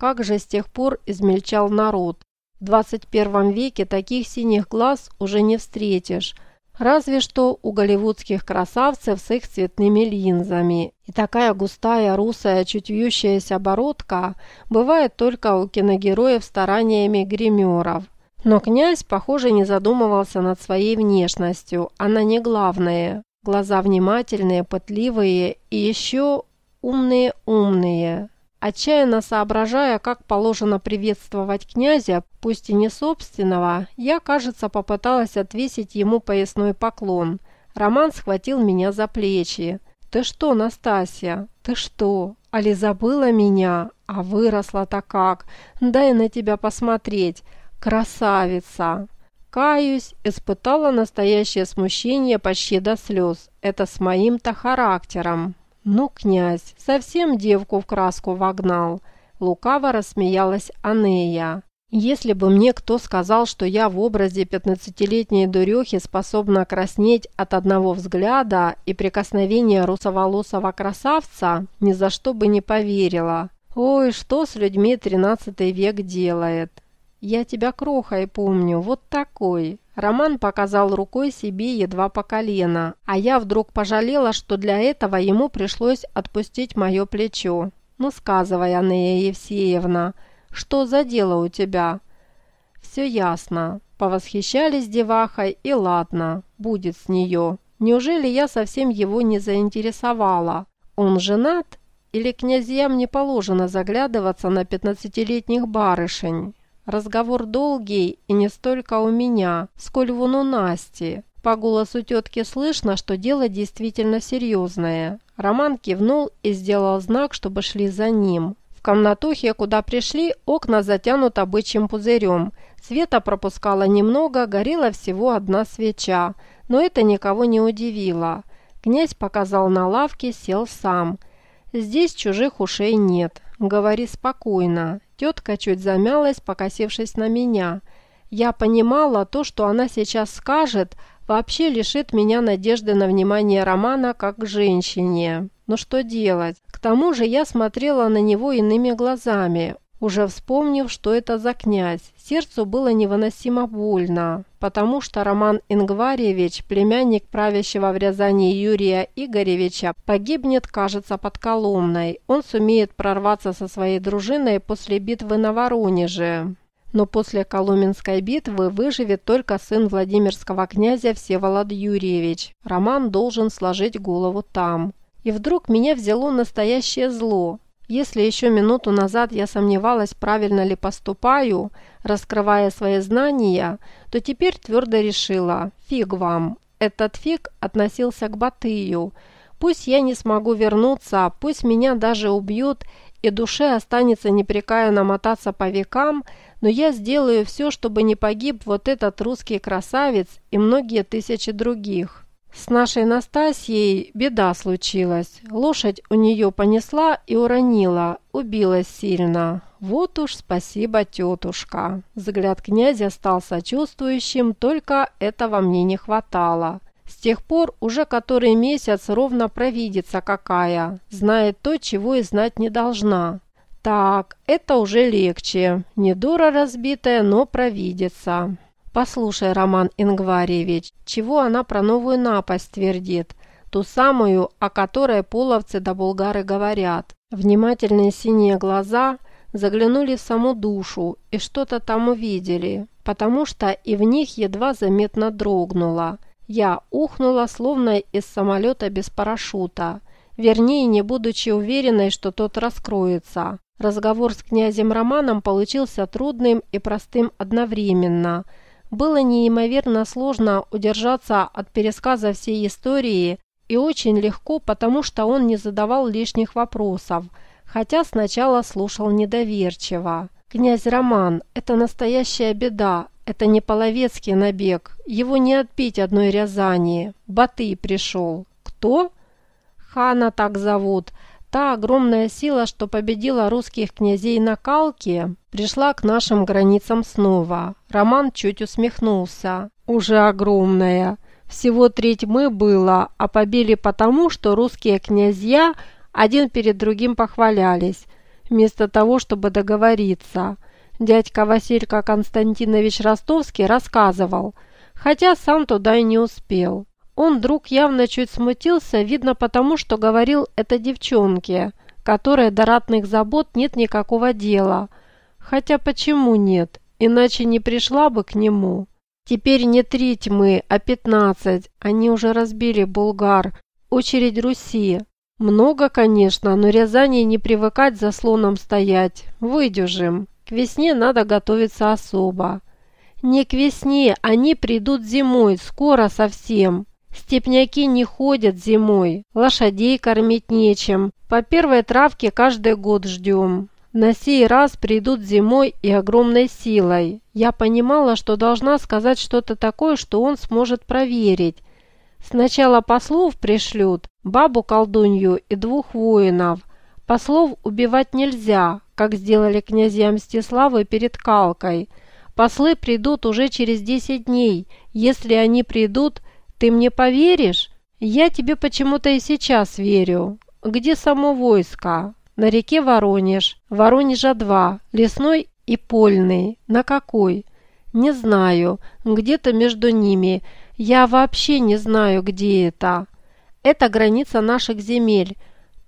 Как же с тех пор измельчал народ. В 21 веке таких синих глаз уже не встретишь, разве что у голливудских красавцев с их цветными линзами. И такая густая, русая, чуть вьющаяся бородка бывает только у киногероев стараниями гримеров. Но князь, похоже, не задумывался над своей внешностью, она не главное. Глаза внимательные, пытливые и еще умные-умные. Отчаянно соображая, как положено приветствовать князя, пусть и не собственного, я, кажется, попыталась отвесить ему поясной поклон. Роман схватил меня за плечи. «Ты что, Настасья? Ты что? Али забыла меня? А выросла-то как? Дай на тебя посмотреть. Красавица!» Каюсь, испытала настоящее смущение почти до слез. Это с моим-то характером. «Ну, князь, совсем девку в краску вогнал!» Лукаво рассмеялась Анея. «Если бы мне кто сказал, что я в образе пятнадцатилетней дурехи способна краснеть от одного взгляда и прикосновения русоволосого красавца, ни за что бы не поверила. Ой, что с людьми тринадцатый век делает!» «Я тебя крохой помню, вот такой». Роман показал рукой себе едва по колено, а я вдруг пожалела, что для этого ему пришлось отпустить мое плечо. «Ну, сказывай, Анея Евсеевна, что за дело у тебя?» «Все ясно. Повосхищались девахой, и ладно, будет с нее. Неужели я совсем его не заинтересовала? Он женат? Или князьям не положено заглядываться на пятнадцатилетних барышень?» Разговор долгий и не столько у меня, сколь вон у Насти. По голосу тетки слышно, что дело действительно серьезное. Роман кивнул и сделал знак, чтобы шли за ним. В комнатухе, куда пришли, окна затянуты бычьим пузырем. Света пропускала немного, горела всего одна свеча. Но это никого не удивило. Князь показал на лавке, сел сам. «Здесь чужих ушей нет. Говори спокойно. Тетка чуть замялась, покосившись на меня. Я понимала, то, что она сейчас скажет, вообще лишит меня надежды на внимание Романа как к женщине. Но что делать? К тому же я смотрела на него иными глазами уже вспомнив, что это за князь. Сердцу было невыносимо больно, потому что Роман Ингварьевич, племянник правящего в Рязани Юрия Игоревича, погибнет, кажется, под Коломной. Он сумеет прорваться со своей дружиной после битвы на Воронеже. Но после Коломенской битвы выживет только сын Владимирского князя Всеволод Юрьевич. Роман должен сложить голову там. И вдруг меня взяло настоящее зло. Если еще минуту назад я сомневалась, правильно ли поступаю, раскрывая свои знания, то теперь твердо решила – фиг вам. Этот фиг относился к Батыю. Пусть я не смогу вернуться, пусть меня даже убьют, и душе останется непрекаянно мотаться по векам, но я сделаю все, чтобы не погиб вот этот русский красавец и многие тысячи других. С нашей Настасьей беда случилась. Лошадь у нее понесла и уронила, убилась сильно. Вот уж спасибо, тетушка. Взгляд князя стал сочувствующим, только этого мне не хватало. С тех пор уже который месяц ровно провидится какая, знает то, чего и знать не должна. Так, это уже легче. Не дура разбитая, но провидится. «Послушай, Роман Ингварьевич, чего она про новую напасть твердит? Ту самую, о которой половцы да булгары говорят. Внимательные синие глаза заглянули в саму душу и что-то там увидели, потому что и в них едва заметно дрогнуло. Я ухнула, словно из самолета без парашюта, вернее, не будучи уверенной, что тот раскроется. Разговор с князем Романом получился трудным и простым одновременно – было неимоверно сложно удержаться от пересказа всей истории и очень легко, потому что он не задавал лишних вопросов, хотя сначала слушал недоверчиво. «Князь Роман, это настоящая беда, это не половецкий набег, его не отпить одной Рязани. Батый пришел. Кто?» «Хана так зовут. Та огромная сила, что победила русских князей на Калке, пришла к нашим границам снова. Роман чуть усмехнулся. Уже огромная. Всего треть мы было, а побили потому, что русские князья один перед другим похвалялись. вместо того, чтобы договориться. Дядька Василька Константинович Ростовский рассказывал, хотя сам туда и не успел. Он вдруг явно чуть смутился, видно потому, что говорил это девчонке, которой до ратных забот нет никакого дела. Хотя почему нет? Иначе не пришла бы к нему. Теперь не три тьмы, а пятнадцать. Они уже разбили Булгар. Очередь Руси. Много, конечно, но Рязани не привыкать за слоном стоять. Выдержим. К весне надо готовиться особо. Не к весне, они придут зимой, скоро совсем. Степняки не ходят зимой, лошадей кормить нечем. По первой травке каждый год ждем. На сей раз придут зимой и огромной силой. Я понимала, что должна сказать что-то такое, что он сможет проверить. Сначала послов пришлют, бабу-колдунью и двух воинов. Послов убивать нельзя, как сделали князья Мстиславы перед Калкой. Послы придут уже через десять дней. Если они придут, ты мне поверишь? Я тебе почему-то и сейчас верю. Где само войско? На реке Воронеж. Воронежа два. Лесной и Польный. На какой? Не знаю. Где-то между ними. Я вообще не знаю, где это. Это граница наших земель.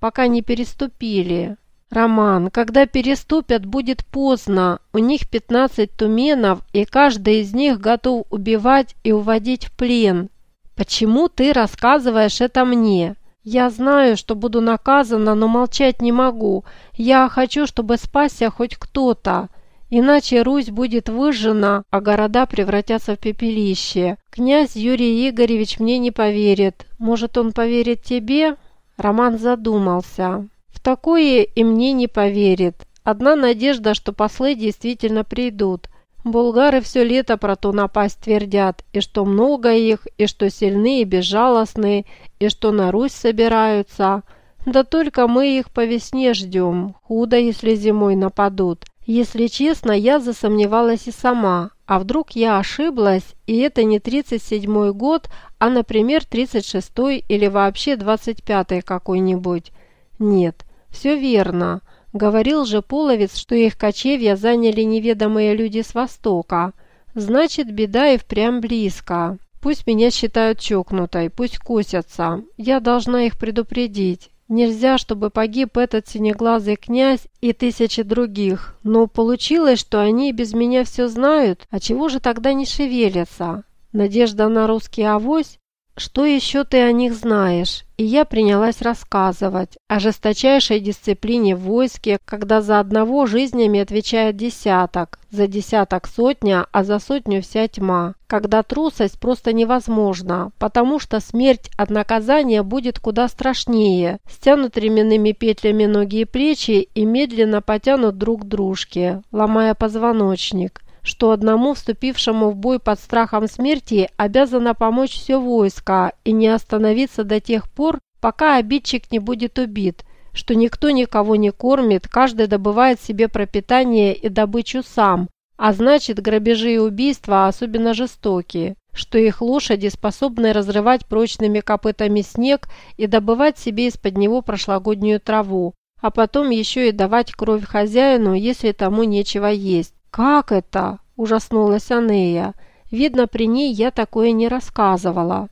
Пока не переступили. Роман, когда переступят, будет поздно. У них 15 туменов, и каждый из них готов убивать и уводить в плен. Почему ты рассказываешь это мне? Я знаю, что буду наказана, но молчать не могу. Я хочу, чтобы спасся хоть кто-то. Иначе Русь будет выжжена, а города превратятся в пепелище. Князь Юрий Игоревич мне не поверит. Может, он поверит тебе?» Роман задумался. «В такое и мне не поверит. Одна надежда, что послы действительно придут. Булгары все лето про ту напасть твердят, и что много их, и что сильные и безжалостные, и что на Русь собираются. Да только мы их по весне ждем. Худо, если зимой нападут. Если честно, я засомневалась и сама. А вдруг я ошиблась, и это не 37-й год, а, например, 36-й или вообще 25-й какой-нибудь? Нет, все верно. Говорил же Половец, что их кочевья заняли неведомые люди с востока. Значит, беда и впрямь близко. Пусть меня считают чокнутой, пусть косятся. Я должна их предупредить. Нельзя, чтобы погиб этот синеглазый князь и тысячи других. Но получилось, что они без меня все знают. А чего же тогда не шевелятся? Надежда на русский авось? Что еще ты о них знаешь? И я принялась рассказывать о жесточайшей дисциплине в войске, когда за одного жизнями отвечает десяток, за десяток сотня, а за сотню вся тьма. Когда трусость просто невозможна, потому что смерть от наказания будет куда страшнее. Стянут ременными петлями ноги и плечи и медленно потянут друг к дружке, ломая позвоночник что одному вступившему в бой под страхом смерти обязано помочь все войско и не остановиться до тех пор, пока обидчик не будет убит, что никто никого не кормит, каждый добывает себе пропитание и добычу сам, а значит грабежи и убийства особенно жестокие, что их лошади способны разрывать прочными копытами снег и добывать себе из-под него прошлогоднюю траву, а потом еще и давать кровь хозяину, если тому нечего есть. «Как это?» – ужаснулась Анея. «Видно, при ней я такое не рассказывала».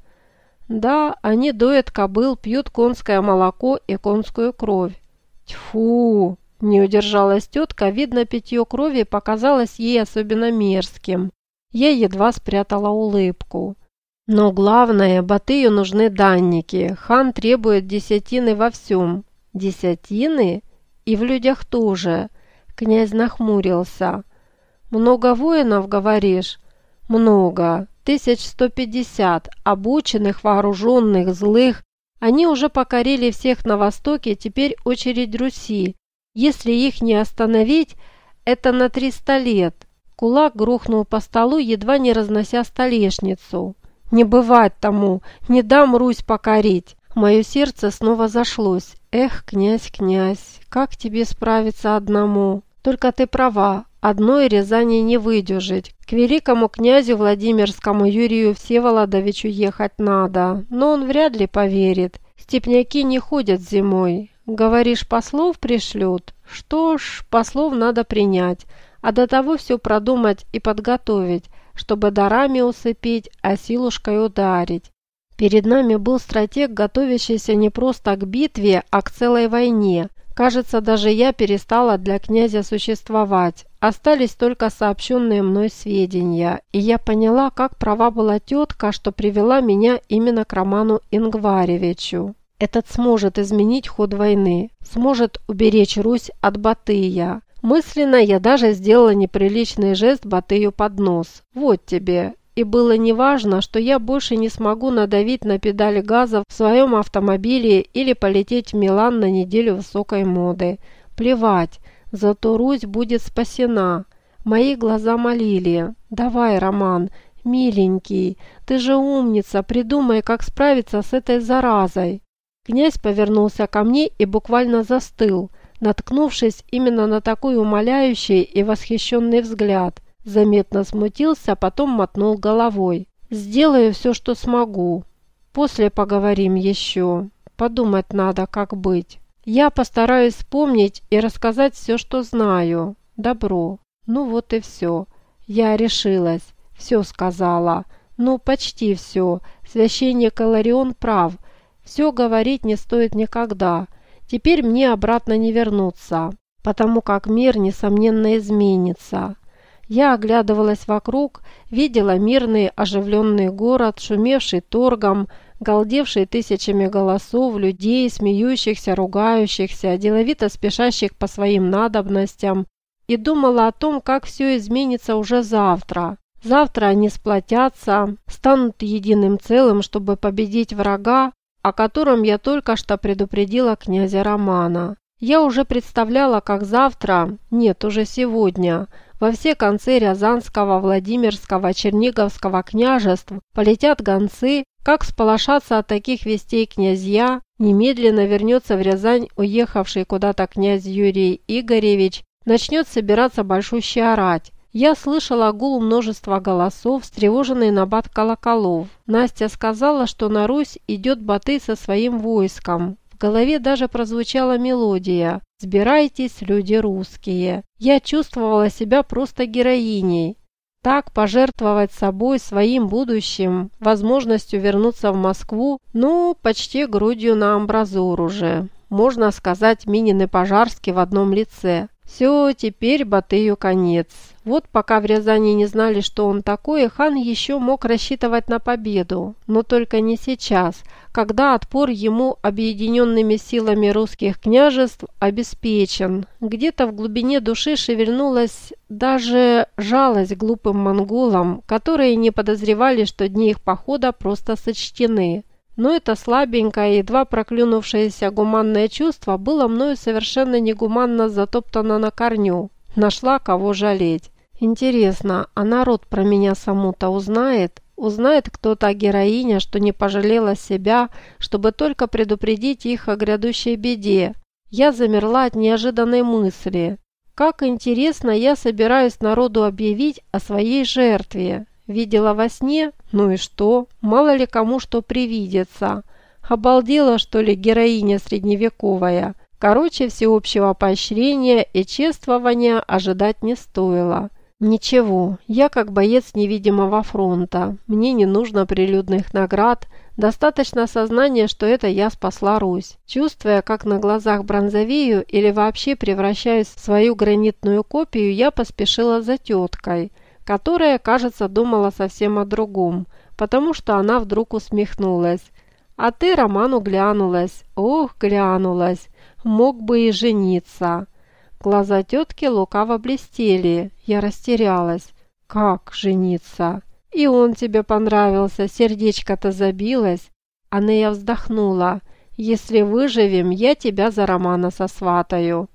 «Да, они доят кобыл, пьют конское молоко и конскую кровь». «Тьфу!» – не удержалась тетка. Видно, питье крови показалось ей особенно мерзким. Я едва спрятала улыбку. Но главное, Батыю нужны данники. Хан требует десятины во всем. Десятины? И в людях тоже. Князь нахмурился. «Много воинов, говоришь?» «Много. Тысяч сто пятьдесят. Обученных, вооруженных, злых. Они уже покорили всех на востоке, теперь очередь Руси. Если их не остановить, это на триста лет». Кулак грохнул по столу, едва не разнося столешницу. «Не бывать тому! Не дам Русь покорить!» Мое сердце снова зашлось. «Эх, князь, князь, как тебе справиться одному?» «Только ты права, Одной Рязани не выдержать. К великому князю Владимирскому Юрию Всеволодовичу ехать надо, но он вряд ли поверит. Степняки не ходят зимой. Говоришь, послов пришлют? Что ж, послов надо принять, а до того все продумать и подготовить, чтобы дарами усыпить, а силушкой ударить. Перед нами был стратег, готовящийся не просто к битве, а к целой войне. Кажется, даже я перестала для князя существовать. Остались только сообщенные мной сведения, и я поняла, как права была тетка, что привела меня именно к Роману Ингваревичу. Этот сможет изменить ход войны, сможет уберечь Русь от Батыя. Мысленно я даже сделала неприличный жест Батыю под нос. Вот тебе. И было неважно, что я больше не смогу надавить на педаль газа в своем автомобиле или полететь в Милан на неделю высокой моды. Плевать, зато Русь будет спасена. Мои глаза молили. «Давай, Роман, миленький, ты же умница, придумай, как справиться с этой заразой». Князь повернулся ко мне и буквально застыл, наткнувшись именно на такой умоляющий и восхищенный взгляд. Заметно смутился, а потом мотнул головой. «Сделаю все, что смогу. После поговорим еще. Подумать надо, как быть. Я постараюсь вспомнить и рассказать все, что знаю. Добро. Ну вот и все. Я решилась. Все сказала. Ну, почти все. Священник Иларион прав – все говорить не стоит никогда. Теперь мне обратно не вернуться, потому как мир, несомненно, изменится. Я оглядывалась вокруг, видела мирный оживленный город, шумевший торгом, галдевший тысячами голосов, людей, смеющихся, ругающихся, деловито спешащих по своим надобностям, и думала о том, как все изменится уже завтра. Завтра они сплотятся, станут единым целым, чтобы победить врага, о котором я только что предупредила князя Романа. Я уже представляла, как завтра, нет, уже сегодня, во все концы Рязанского, Владимирского, Черниговского княжеств полетят гонцы, как сполошатся от таких вестей князья, немедленно вернется в Рязань уехавший куда-то князь Юрий Игоревич, начнет собираться большущий орать. Я слышала гул множества голосов, встревоженный набат колоколов. Настя сказала, что на Русь идет Батый со своим войском. В голове даже прозвучала мелодия «Сбирайтесь, люди русские». Я чувствовала себя просто героиней. Так пожертвовать собой, своим будущим, возможностью вернуться в Москву, ну, почти грудью на амбразуру же. Можно сказать, Минин и Пожарский в одном лице. Все, теперь Батыю конец. Вот пока в Рязани не знали, что он такой, хан еще мог рассчитывать на победу. Но только не сейчас, когда отпор ему объединенными силами русских княжеств обеспечен. Где-то в глубине души шевельнулась даже жалость глупым монголам, которые не подозревали, что дни их похода просто сочтены. Но это слабенькое, едва проклюнувшееся гуманное чувство было мною совершенно негуманно затоптано на корню. Нашла кого жалеть. Интересно, а народ про меня саму-то узнает? Узнает кто та героиня, что не пожалела себя, чтобы только предупредить их о грядущей беде. Я замерла от неожиданной мысли. Как интересно я собираюсь народу объявить о своей жертве. Видела во сне? Ну и что? Мало ли кому что привидится. Обалдела, что ли, героиня средневековая? Короче, всеобщего поощрения и чествования ожидать не стоило. Ничего, я как боец невидимого фронта. Мне не нужно прилюдных наград, достаточно сознания, что это я спасла Русь. Чувствуя, как на глазах бронзовею или вообще превращаюсь в свою гранитную копию, я поспешила за теткой – которая, кажется, думала совсем о другом, потому что она вдруг усмехнулась. «А ты Роману глянулась, ох, глянулась, мог бы и жениться». Глаза тетки лукаво блестели, я растерялась. «Как жениться?» «И он тебе понравился, сердечко-то забилось». Анея вздохнула. «Если выживем, я тебя за Романа сосватаю».